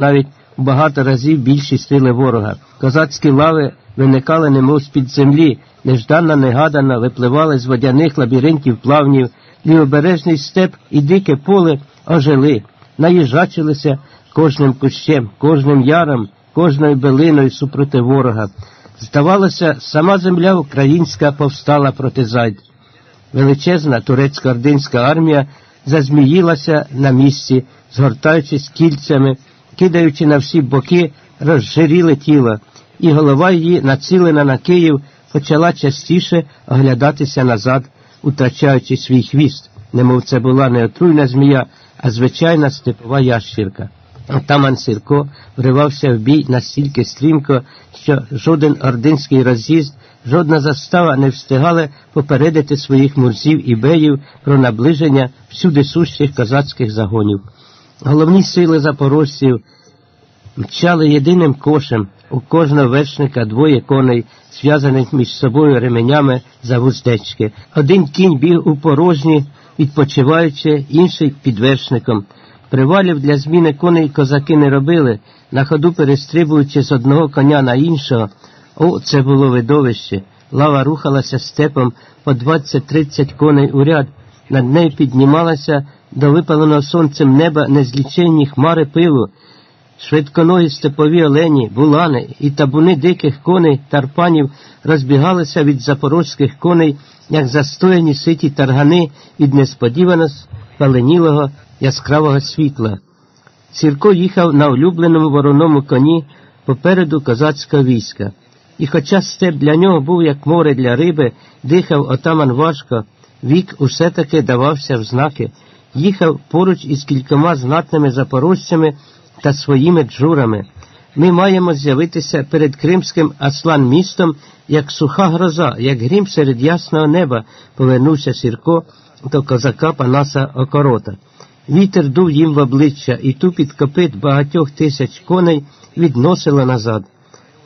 навіть у багато разів більші сили ворога. Козацькі лави виникали немов з-під землі, нежданно негадано випливали з водяних лабіринтів плавнів, лівобережний степ і дике поле ожили, наїжачилися кожним кущем, кожним яром, кожною билиною супроти ворога. Здавалося, сама земля українська повстала проти зайд. Величезна турецько-ординська армія зазміїлася на місці, згортаючись кільцями, кидаючи на всі боки розжиріле тіло, і голова її, націлена на Київ, почала частіше оглядатися назад, утрачаючи свій хвіст, немов це була не отруйна змія, а звичайна степова ящірка. Отаман Сірко вривався в бій настільки стрімко, що жоден ординський роз'їзд, жодна застава не встигали попередити своїх мурзів і беїв про наближення всюди сущих козацьких загонів. Головні сили запорожців мчали єдиним кошем у кожного вершника двоє коней, зв'язаних між собою ременями за вуздечки. Один кінь біг у порожні, відпочиваючи, інший під вершником. Привалів для зміни коней козаки не робили, на ходу перестрибуючи з одного коня на іншого. О, це було видовище. Лава рухалася степом по 20-30 коней у ряд. Над нею піднімалася до випаленого сонцем неба незліченні хмари пилу. Швидконогі степові олені, булани і табуни диких коней тарпанів розбігалися від запорозьких коней, як застояні ситі таргани від несподівано спаленілого яскравого світла. Сірко їхав на улюбленому вороному коні попереду козацького війська. І хоча степ для нього був як море для риби, дихав отаман важко, вік усе таки давався в знаки, їхав поруч із кількома знатними запорожцями та своїми джурами. Ми маємо з'явитися перед кримським аслан містом, як суха гроза, як грім серед ясного неба, повернувся Сірко до козака Панаса Окорота. Вітер дув їм в обличчя, і тупіт копит багатьох тисяч коней відносило назад.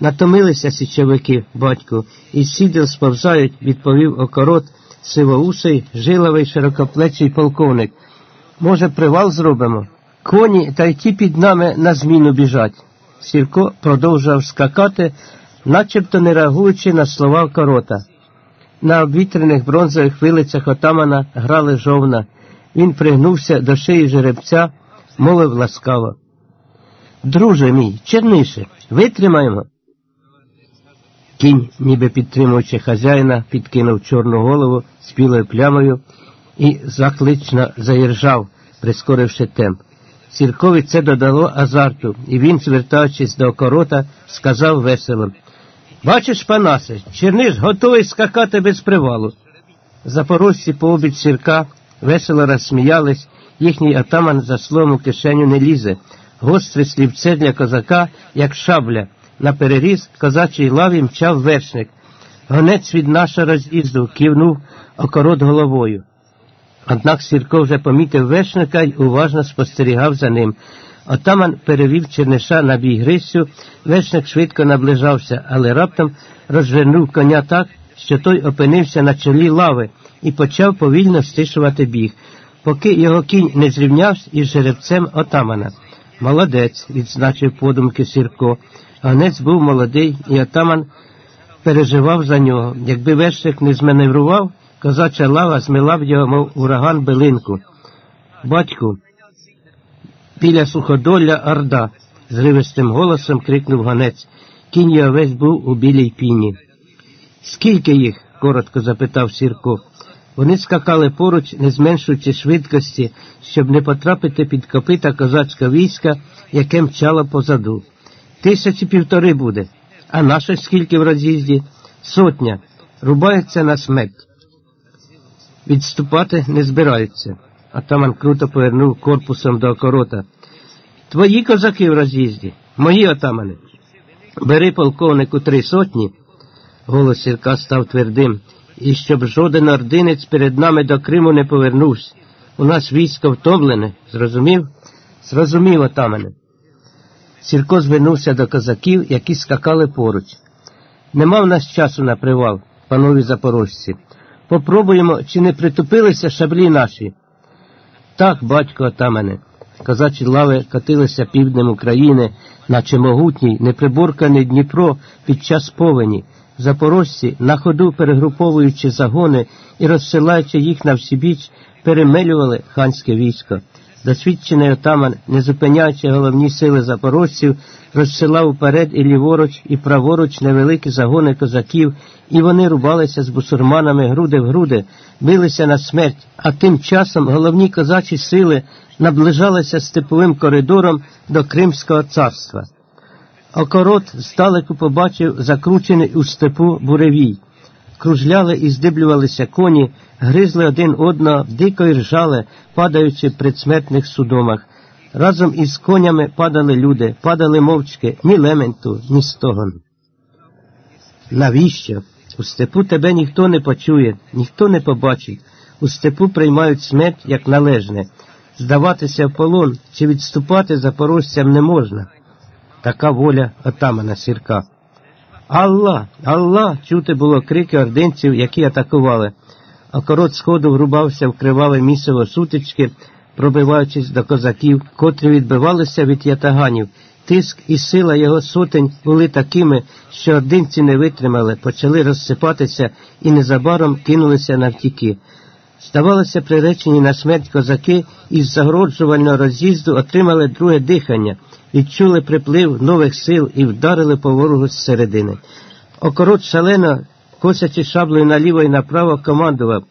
Натомилися січовики, батьку, і сідел сповзають, відповів окорот, сивоусий, жиловий широкоплечий полковник. Може, привал зробимо? Коні та й ті під нами на зміну біжать. Сірко продовжував скакати, начебто не реагуючи на слова корота. На обвітрених бронзових вилицях отамана грали жовна. Він пригнувся до шиї жеребця, мовив ласкаво. Друже мій, чернише, витримаємо. Кінь, ніби підтримуючи хазяїна, підкинув чорну голову з білою плямою і заклично заіржав, прискоривши темп. Сіркові це додало азарту, і він, звертаючись до окорота, сказав весело Бачиш, панасе, черниш готовий скакати без привалу. Запорожці по обід сірка весело розсміялись, їхній атаман за словом у кишеню не лізе. Гостре слівце для козака, як шабля. На переріз козачій лаві мчав вершник. Гонець від нашого роз'їзду кивнув окорот головою. Однак Сірко вже помітив вершника й уважно спостерігав за ним. Отаман перевів Черниша на бій Грисю, вершник швидко наближався, але раптом розвернув коня так, що той опинився на чолі лави і почав повільно стишувати біг, поки його кінь не зрівнявся із жеребцем отамана. Молодець, відзначив подумки Сірко. Ганець був молодий, і отаман переживав за нього. Якби вершник не зманеврував, козача лава змила б його, мов ураган билинку. Батьку, біля суходолля орда, зривистим голосом крикнув ганець. Кінь його весь був у білій піні. Скільки їх? коротко запитав Сірко. Вони скакали поруч, не зменшуючи швидкості, щоб не потрапити під копита козацького війська, яке мчало позаду. Тисячі півтори буде, а наше скільки в роз'їзді? Сотня. Рубаються на смерть. Відступати не збираються. Атаман круто повернув корпусом до окорота. Твої козаки в роз'їзді, мої отамани. Бери полковнику три сотні. Голос сірка став твердим. І щоб жоден ординець перед нами до Криму не повернувся. У нас військо втомлене. Зрозумів? Зрозумів, отамане. Сірко звернувся до козаків, які скакали поруч. Нема в нас часу на привал, панові запорожці. Попробуємо, чи не притупилися шаблі наші. Так, батько отамане, Козачі лави катилися півднем України, наче могутній, неприборканий Дніпро під час повені. Запорожці, на ходу перегруповуючи загони і розсилаючи їх на всібіч, перемелювали ханське військо. Досвідчений отаман, не зупиняючи головні сили запорожців, розсилав уперед і ліворуч, і праворуч невеликі загони козаків, і вони рубалися з бусурманами груди в груди, билися на смерть, а тим часом головні козачі сили наближалися степовим коридором до Кримського царства. Окорот здалеку побачив закручений у степу буревій. Кружляли і здиблювалися коні, гризли один одного, дико ржали, падаючи в предсмертних судомах. Разом із конями падали люди, падали мовчки, ні лементу, ні стогон. Навіщо? У степу тебе ніхто не почує, ніхто не побачить. У степу приймають смерть як належне. Здаватися в полон чи відступати запорожцям не можна. Така воля отамана сірка. Алла, Алла! чути було крики ординців, які атакували. А корот сходу врубався в криваве місиво сутички, пробиваючись до козаків, котрі відбивалися від ятаганів. Тиск і сила його сотень були такими, що ординці не витримали, почали розсипатися і незабаром кинулися навтіки. Здавалося, приречені на смерть козаки із загороджувального роз'їзду отримали друге дихання, відчули приплив нових сил і вдарили по ворогу з середини. Окорот шалено, косячи шаблею наліво і направо, командував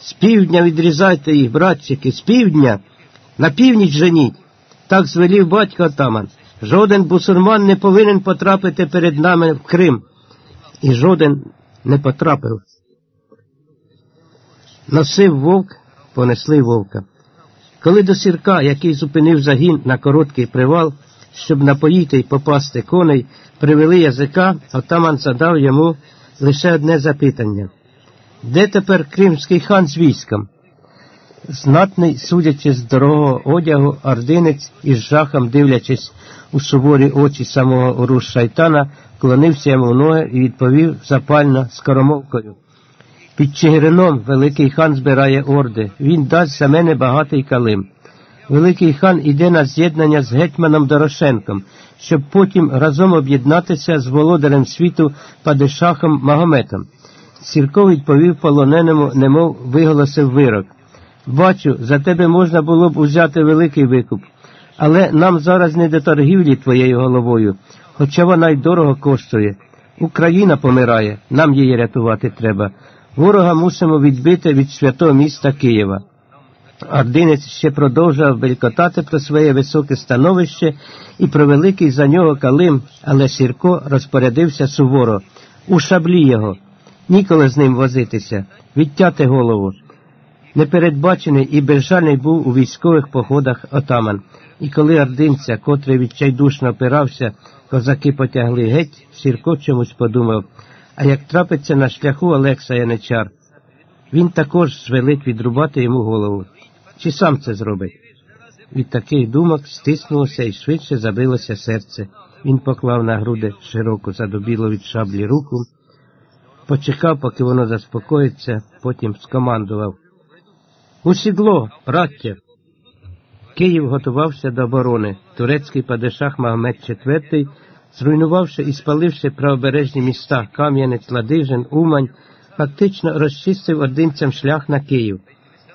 з півдня відрізайте їх, братчики, з півдня, на північ женіть. Так звелів батько отаман. Жоден бусурман не повинен потрапити перед нами в Крим. І жоден не потрапив. Носив вовк, понесли вовка. Коли до сірка, який зупинив загін на короткий привал, щоб напоїти й попасти коней, привели язика, отаман задав йому лише одне запитання. Де тепер кримський хан з військом? Знатний, судячи з дорогого одягу, ординець із жахом дивлячись у суворі очі самого Уруш Шайтана, клонився йому в ноги і відповів запально скоромовкою. Під Чигирином Великий хан збирає орди. Він дасть за мене багатий калим. Великий хан іде на з'єднання з гетьманом Дорошенком, щоб потім разом об'єднатися з володарем світу Падишахом Магометом. Сірко відповів полоненому, немов виголосив вирок. Бачу, за тебе можна було б узяти великий викуп, але нам зараз не до торгівлі твоєю головою, хоча вона й дорого коштує. Україна помирає, нам її рятувати треба. Ворога мусимо відбити від святого міста Києва. Ординець ще продовжував белькотати про своє високе становище і про великий за нього калим, але Сірко розпорядився суворо. У шаблі його. Ніколи з ним возитися, відтяти голову. Непередбачений і безжальний був у військових походах отаман, і коли ординця, котрий відчайдушно опирався, козаки потягли геть, Сірко чомусь подумав, а як трапиться на шляху Олекса Яничар, він також звелить відрубати йому голову. Чи сам це зробить? Від таких думок стиснулося і швидше забилося серце. Він поклав на груди широку задубілу від шаблі руку, почекав, поки воно заспокоїться, потім скомандував. У сідло, браття! Київ готувався до оборони. Турецький падишах Магомед IV, зруйнувавши і спаливши правобережні міста Кам'янець, Ладижин, Умань, фактично розчистив одинцям шлях на Київ.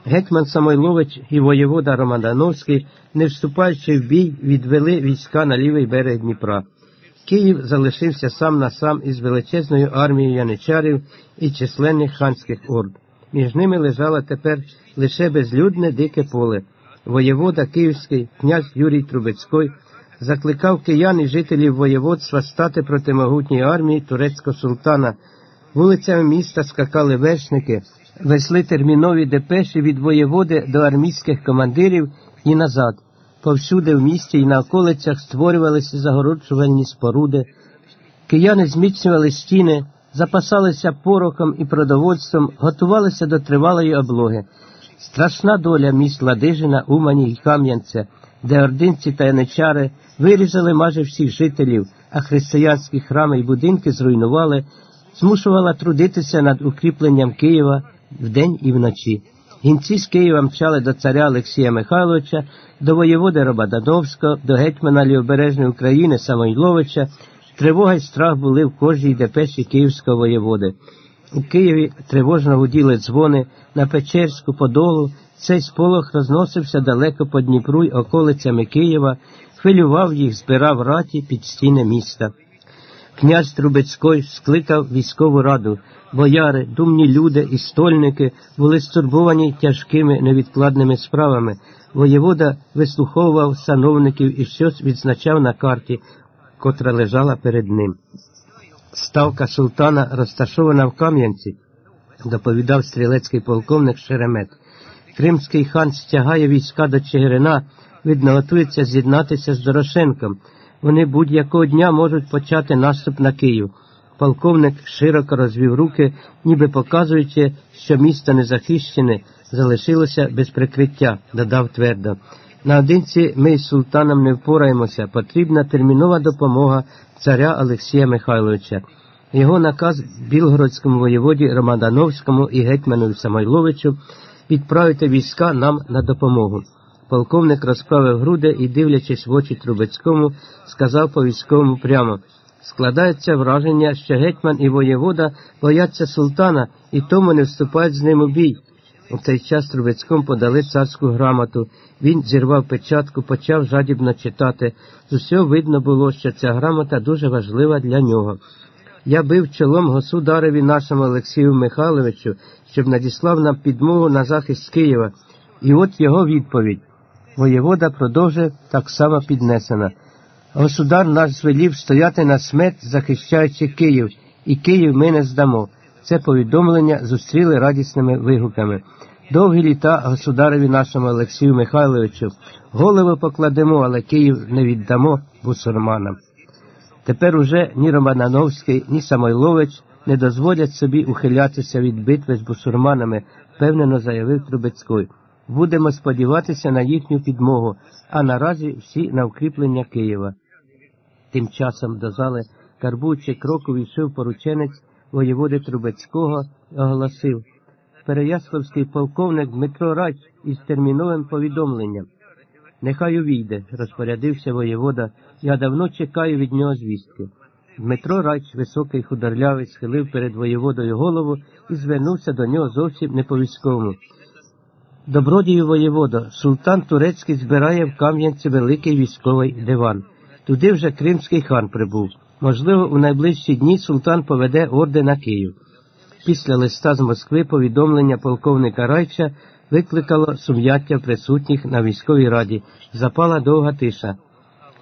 Гетьман Самойлович і воєвода Романдановський, не вступаючи в бій, відвели війська на лівий берег Дніпра. Київ залишився сам на сам із величезною армією яничарів і численних ханських орд. Між ними лежало тепер лише безлюдне дике поле. Воєвода Київський, князь Юрій Трубецький, закликав киян і жителів воєводства стати проти могутньої армії турецького султана. Вулицями міста скакали вершники, весли термінові депеші від воєводи до армійських командирів і назад. Повсюди в місті і на околицях створювалися загороджувальні споруди. Кияни зміцнювали стіни, запасалися порохом і продовольством, готувалися до тривалої облоги. Страшна доля міст Ладижина, Умані й Кам'янця, де ординці та яничари вирізали майже всіх жителів, а християнські храми й будинки зруйнували, змушувала трудитися над укріпленням Києва вдень і вночі. Гінці з Києва мчали до царя Олексія Михайловича, до воєводи Робадановського, до гетьмана Лівобережної України Самойловича. Тривога й страх були в кожній депеші Київського воєводи. У Києві тривожно гуділи дзвони на Печерську Подолу. Цей сполох розносився далеко по Дніпру й околицями Києва, хвилював їх, збирав раті під стіни міста. Князь Трубецький скликав військову раду. Бояри, думні люди і стольники були стурбовані тяжкими невідкладними справами. Воєвода вислуховував сановників і щось відзначав на карті, котра лежала перед ним. Ставка султана розташована в Кам'янці, доповідав стрілецький полковник Шеремет. Кримський хан стягає війська до Чигирина, видно, готується з'єднатися з Дорошенком. Вони будь-якого дня можуть почати наступ на Київ. Полковник широко розвів руки, ніби показуючи, що місто незахищене залишилося без прикриття, додав твердо. Наодинці ми з султаном не впораємося, потрібна термінова допомога царя Олексія Михайловича. Його наказ білгородському воєводі Ромадановському і гетьману Самойловичу відправити війська нам на допомогу. Полковник розправив груди і, дивлячись в очі Трубецькому, сказав по військовому прямо складається враження, що гетьман і воєвода бояться султана і тому не вступають з ним у бій. У цей час Трубецькому подали царську грамоту. Він зірвав печатку, почав жадібно читати. З усього видно було, що ця грамота дуже важлива для нього. Я бив чолом государеві нашому Олексію Михайловичу, щоб надіслав нам підмогу на захист Києва. І от його відповідь. Воєвода продовжив так само піднесена. Государ наш звелів стояти на смерть, захищаючи Київ, і Київ ми не здамо. Це повідомлення зустріли радісними вигуками. Довгі літа государеві нашому Олексію Михайловичу голову покладемо, але Київ не віддамо бусурманам. Тепер уже ні Романовський, ні Самойлович не дозволять собі ухилятися від битви з бусурманами, впевнено заявив Трубецький. Будемо сподіватися на їхню підмогу, а наразі всі на укріплення Києва. Тим часом до зали, карбуючи кроку, війшов порученець воєводи Трубецького оголосив Переяславський полковник Дмитро Рач із терміновим повідомленням. Нехай увійде, розпорядився воєвода. Я давно чекаю від нього звістки. Дмитро Рач, високий худорлявий, схилив перед воєводою голову і звернувся до нього зовсім не по військовому. Добродію воєводо, султан турецький збирає в Кам'янці великий військовий диван. Туди вже кримський хан прибув. Можливо, у найближчі дні султан поведе орди на Київ. Після листа з Москви повідомлення полковника Райча викликало сум'яття присутніх на військовій раді. Запала довга тиша.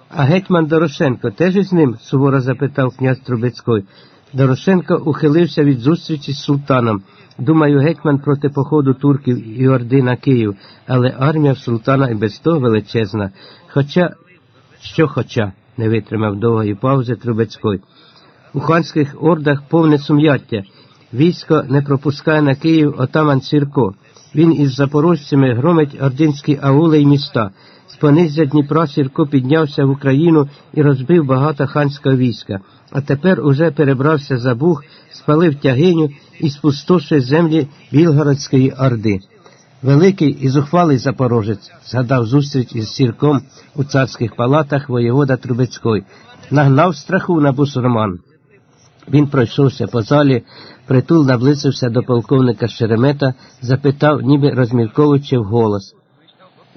А гетьман Дорошенко теж із ним? суворо запитав князь Трубецький. Дорошенко ухилився від зустрічі з султаном. Думаю, гетьман проти походу турків і Орди на Київ, але армія султана і без того величезна. Хоча, що хоча, не витримав довгої паузи Трубецький. У ханських ордах повне сум'яття. Військо не пропускає на Київ отаман Сірко. Він із запорожцями громить ординські аули й міста. З понизя Дніпра Сірко піднявся в Україну і розбив багато ханського війська, а тепер уже перебрався за Буг, спалив тягиню і спустошив землі Білгородської Орди. Великий і зухвалий запорожець згадав зустріч із сірком у царських палатах воєвода Трубецький, нагнав страху на бусурман. Він пройшовся по залі, притул наблизився до полковника Шеремета, запитав, ніби розмірковуючи вголос.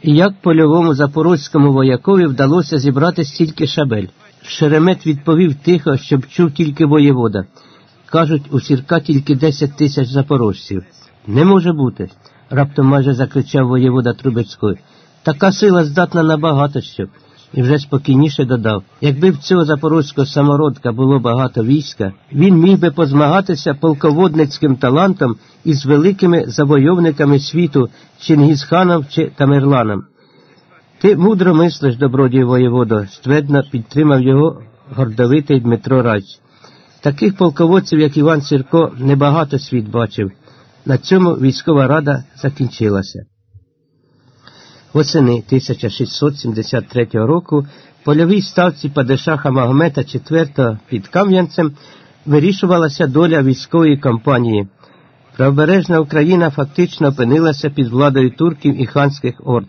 І як польовому запорозькому воякові вдалося зібрати стільки шабель? Шеремет відповів тихо, щоб чув тільки воєвода. Кажуть, у сірка тільки десять тисяч запорожців. Не може бути, раптом майже закричав воєвода Трубецький. Така сила здатна на багато що. І вже спокійніше додав, якби в цього запорозького самородка було багато війська, він міг би позмагатися полководницьким талантом із великими завойовниками світу Чингісханом чи Тамерланом. Ти мудро мислиш, добродій воєводо, ствердно підтримав його гордовитий Дмитро Рач. Таких полководців, як Іван Сірко, небагато світ бачив. На цьому військова рада закінчилася. Восени 1673 року польовій ставці Падишаха Магомета IV під Кам'янцем вирішувалася доля військової кампанії. Правобережна Україна фактично опинилася під владою турків і ханських орд.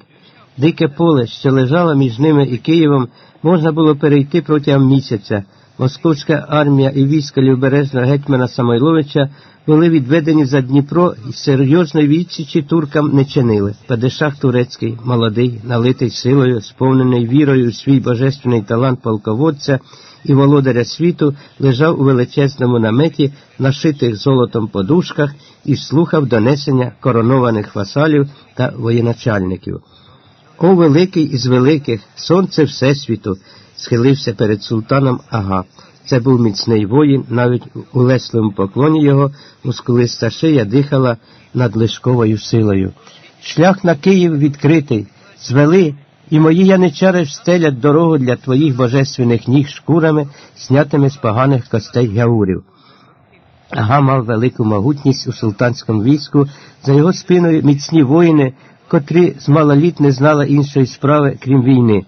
Дике поле, що лежало між ними і Києвом, можна було перейти протягом місяця. Московська армія і війська Лівбережного гетьмана Самойловича були відведені за Дніпро і серйозної відсічі туркам не чинили. Падишах турецький, молодий, налитий силою, сповнений вірою у свій божественний талант полководця і володаря світу, лежав у величезному наметі, нашитих золотом подушках, і слухав донесення коронованих васалів та воєначальників. О, великий із великих, сонце Всесвіту, схилився перед султаном Ага. Це був міцний воїн, навіть у лесливому поклоні його мускулиста шия дихала надлишковою силою. Шлях на Київ відкритий, звели, і мої яничари встелять дорогу для твоїх божественних ніг шкурами, снятими з поганих костей яурів. Ага мав велику могутність у султанському війську, за його спиною міцні воїни, котрі з малоліт не знали іншої справи, крім війни.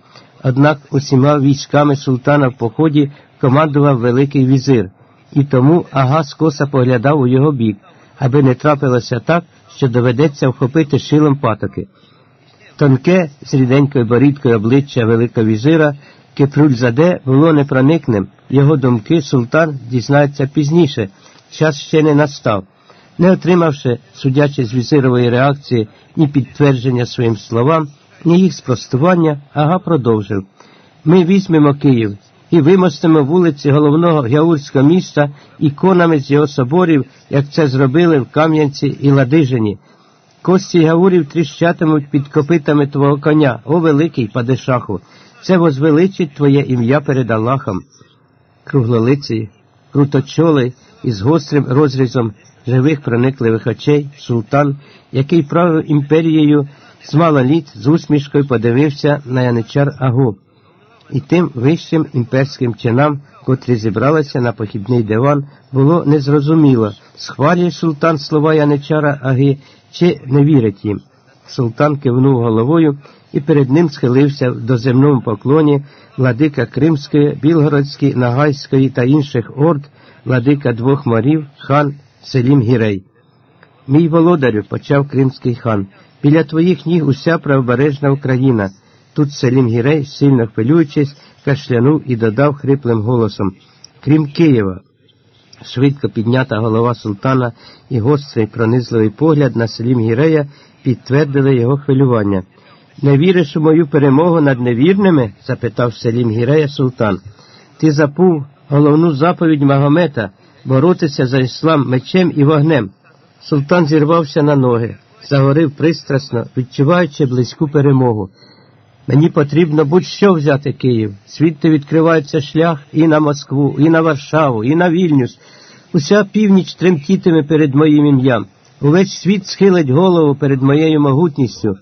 Однак усіма військами султана в поході командував Великий візир, і тому ага скоса поглядав у його бік, аби не трапилося так, що доведеться вхопити шилом патоки. Тонке, з ріденькою борідкою обличчя Великого візира, Кепрульзаде було непроникним, його думки султан дізнається пізніше, час ще не настав. Не отримавши, судячи з візирової реакції, ні підтвердження своїм словам, ні їх спростування, ага продовжив. Ми візьмемо Київ і вимостимо вулиці головного Гяурського міста іконами з його соборів, як це зробили в Кам'янці і Ладижині. Кості Гаурів тріщатимуть під копитами твого коня, о великий падишаху. Це возвеличить твоє ім'я перед Аллахом. Круглолиций, круточолий із гострим розрізом живих проникливих очей, султан, який правив імперією з малоліт з усмішкою подивився на яничар Агу і тим вищим імперським чинам, котрі зібралися на похідний диван, було незрозуміло, схвалює султан слова яничара Аги чи не вірить їм. Султан кивнув головою і перед ним схилився в доземному поклоні владика Кримської, Білгородської, Нагайської та інших орд, владика двох морів, хан Селім Гірей. Мій володарю, почав кримський хан, біля твоїх ніг уся правобережна Україна. Тут Селім Гірей, сильно хвилюючись, кашлянув і додав хриплим голосом Крім Києва. Швидко піднята голова султана і гострий пронизливий погляд на Селім Гірея підтвердили його хвилювання. Не віриш у мою перемогу над невірними? запитав Селім Гірея султан. Ти запув головну заповідь Магомета боротися за іслам мечем і вогнем. Султан зірвався на ноги, загорив пристрасно, відчуваючи близьку перемогу. Мені потрібно будь-що взяти Київ. Свідти відкривається шлях і на Москву, і на Варшаву, і на Вільнюс. Уся північ тремтітиме перед моїм ім'ям. Увесь світ схилить голову перед моєю могутністю.